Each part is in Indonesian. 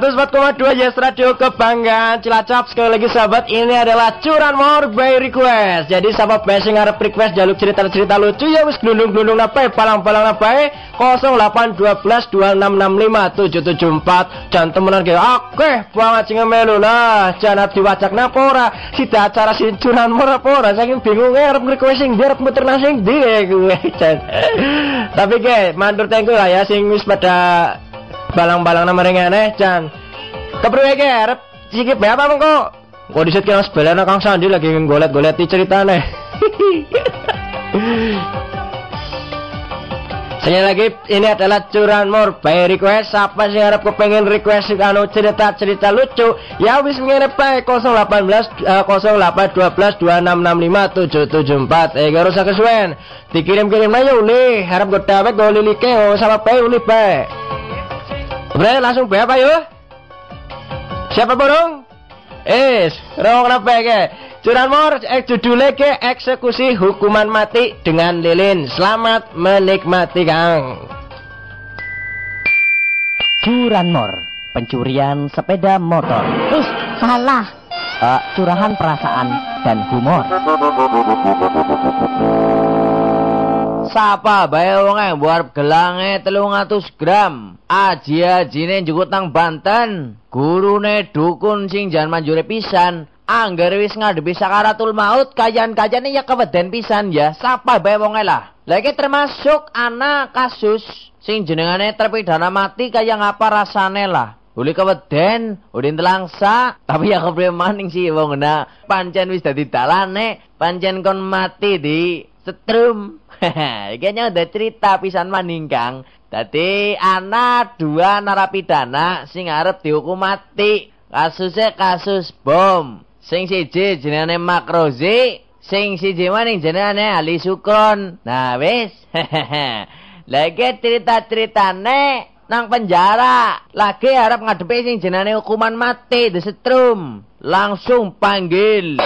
Dua Yes Radio Kebanggaan. Cilacap Sekali lagi sahabat ini adalah Curan More by Request. Jadi sahabat best yang harap request jaluk cerita-cerita lucu ya wis gelundung-gelundung napai palang-palang napai 081226657774 Dan temenan kayak oke banget sing melu lah. Jangan diwacak napora Sida acara si Curan More apa Saking bingung ya harap request dia harap muter sing dia gue. Tapi ke mandur tengku lah ya sing wis pada balang-balang nama aneh Chan kepriwe ke arep ya apa mengko kok disit kena sebelana Kang Sandi lagi ngolet-golet ceritane Saya lagi ini adalah curanmur by request. Siapa sih harap kepengen request anu cerita-cerita lucu? Ya wis ngirim bae 018 uh, 0812 2665 774 eh gak usah kesuwen. Dikirim-kirim aja uli. Harap gue dawet gue lilike sama bae uli bae Udah langsung bae apa yuk Siapa burung? Es, rawang kenapa ke? Curanmor, eh, judulnya ke eksekusi hukuman mati dengan lilin. Selamat menikmati Kang. Curanmor, pencurian sepeda motor. Ih, salah. Uh, curahan perasaan dan humor. Sapa bae wonge buat gelange 300 gram. Aji-ajine njukut nang Banten. Gurune dukun sing jan manjure pisan. Angger wis ngadepi sakaratul maut kajan-kajane ya keweden pisan ya. Sapa bae wonge lah. Lagi termasuk anak kasus sing jenengane terpidana mati kaya ngapa rasane lah. Uli keweden, uli telangsa, tapi ya kepriye maning sih wong na pancen wis dadi dalane, pancen kon mati di setrum. Kayaknya udah cerita pisan maning Kang. Dadi anak dua narapidana sing arep dihukum mati. Kasusnya kasus bom. Sing siji jenenge Makrozi, sing siji maning jenenge Ali Sukron. Nah, wis. Lagi cerita-ceritane nang penjara. Lagi harap ngadepi sing jenenge hukuman mati disetrum. Langsung panggil.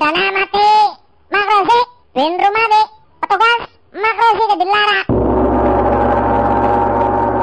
Terpidana mati makrosi bin rumah petugas makrosi dilarang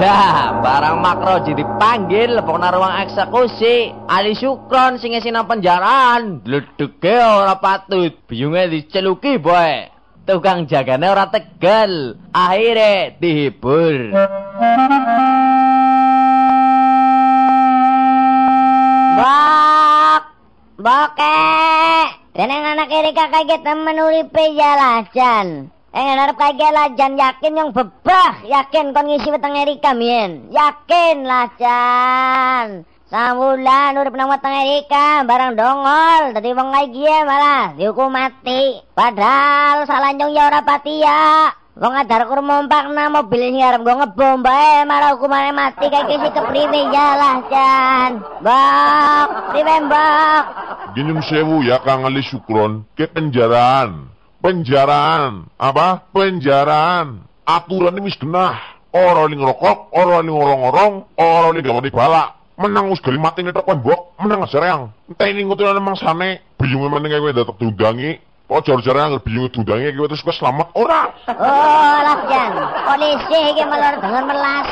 Lah, barang makroji dipanggil pokoknya ruang eksekusi. Ali Sukron sing ngisi nang penjaraan. Ledege ora patut. Biyunge diceluki, boy. Tukang jagane ora tegel. Akhirnya dihibur. Bak Bokek. Tenang anak iri kakak kita menuripi jalajan. Eh ngarep kage lajan yakin yang bebah. Yakin kon ngisi weteng Erika mien. Yakin lajan. Samulan urip nang weteng Erika barang dongol. Dadi wong lagi malah dihukum mati. Padahal salanjong ya ora patia Wong adar kur mompak na mobil sing arep go ngebom bae malah hukumane mati kayak kisi kepriwe ya lah Jan. Bak, priwe mbak. Ginyum sewu ya Kang Ali Sukron ke penjaraan. Penjaraan. Apa? Penjaraan. Aturan ini wis genah. Orang ini ngerokok, orang ini ngorong-ngorong, orang ini gak balak. Menang us gali mati nih tak mbok, menang serang. Entah ini ngutulan emang sane, bingung memang kayak gue datang Jar-jarnya nggak bingung tundangi gitu terus gue selamat ora. Oh, lah Jan. Polisi iki melor dengan melas.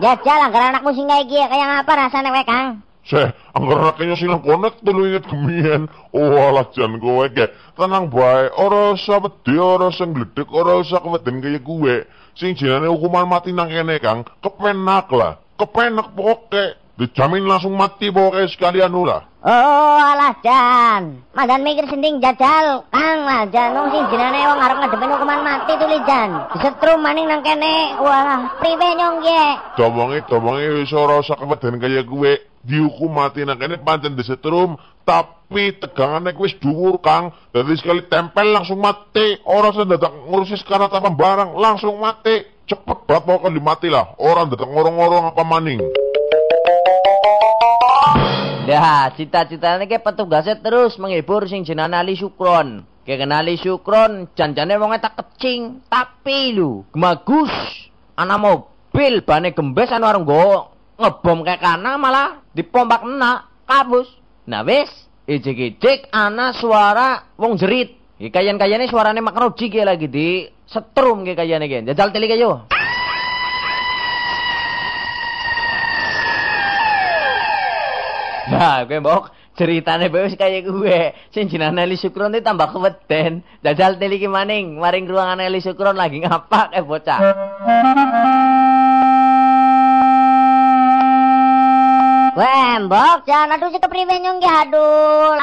Jajal anggar anakmu sing kayak gini kayak ngapa rasanya kowe Kang? Seh, anggar anaknya silang konek telu inget kemian. Oh, alah Jan kowe ke. Tenang bae, ora usah wedi, ora usah ngledek, ora usah keweden kaya gue. Sing jenenge hukuman mati nang kene Kang, kepenak lah. Kepenak pokoke. Dijamin langsung mati pokoknya sekalian lah. Oh alah Jan, madan mikir sending jajal, Kang lah Jan, nong sing jenane wong arep ngadepin hukuman mati tuh Jan. Disetrum maning nang kene, wah priwe nyong ye. Domongi domongi wis ora usah keweden kaya gue dihukum mati nang kene pancen disetrum, tapi tegangannya wis dhuwur Kang. Dadi sekali tempel langsung mati, ora usah dadak ngurusi sekarang apa barang, langsung mati. Cepet banget pokoknya dimati lah, orang datang ngorong-ngorong apa maning. Ya, cita-citanya ke petugasnya terus menghibur sing jenenge Ali Sukron. Ke kenali Sukron, janjane wong tak kecing, tapi lu gemagus. Ana mobil bane gembes anu areng nggo ngebom kayak kana malah dipompak enak kabus. Nah wis, ijik-ijik ana suara wong jerit. Kayan-kayane suarane makroji ki lagi di setrum ki kayane ki. Jajal telik ayo. Nah, gue mbok ceritane bae wis kaya gue. Sing jenenge Ali Sukron itu tambah keweden. Jajal telik maning, maring ruangan Ali Sukron lagi ngapak eh bocah. Weh, mbok, jangan aduh si kepriwe nyong ki aduh.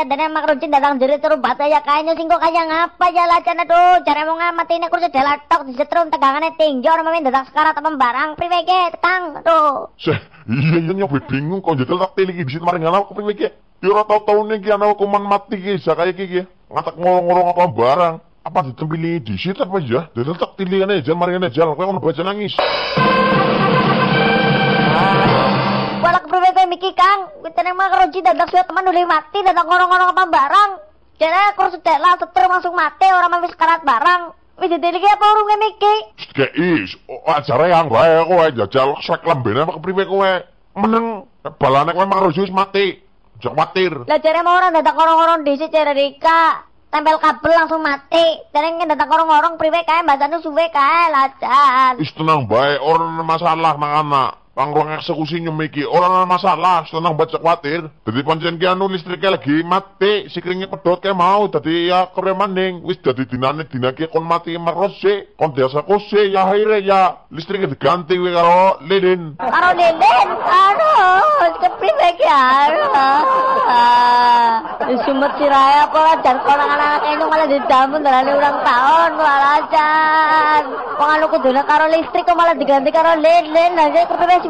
Ah, kedene mak rucin datang jerit terus bata ya kayaknya sing kok kaya ngapa ya lah jan aduh. Jare mau ngamati nek kursi delatok disetrum tegangane tinggi orang main datang sekarat apa barang priwe ke tekang aduh. Seh, iya iya bingung kok jajal tak teli iki disit maring ana kepriwe ki. Ya ora tau-tau niki ana hukuman mati ki sakaya iki ki. Ngatak ngorong-ngorong apa barang. Apa ditempeli disit apa ya? Jajal tak tilingane jan maring jal kowe ono baca nangis. Ketene mak rucin datang suwe teman udah mati datang ngorong-ngorong apa barang. Jare kursi lah setrum langsung mati orang mau sekarat barang. Wis ditiliki apa urung miki? Is, oh, acara yang bae kowe jajal swek lembene apa kepriwe kowe. Meneng balane kowe mak wis mati. Jangan khawatir. Lah jare mau orang datang ngorong-ngorong dhisik jare Rika. Tempel kabel langsung mati. Ngene datang ngorong-ngorong priwe kae mbasane suwe kae lajan. Is tenang bae, orang ada masalah nang anak. Pang ruang eksekusi nyemiki, orang masalah, tenang baca khawatir. Jadi pancen ki anu listriknya lagi mati, sikringnya pedot kayak mau, jadi ya kere maning. Wis jadi dinane dina ki kon mati marot sih, kon biasa kose, ya akhirnya ya listriknya diganti we karo lilin. Karo lilin, aduh, kepriwe ki aduh. Sumut siraya lah, dan kalau anak-anak ini malah didamun dalane ulang tahun, walajan. Kok anu kudune karo listrik kok malah diganti karo lilin, aja kepriwe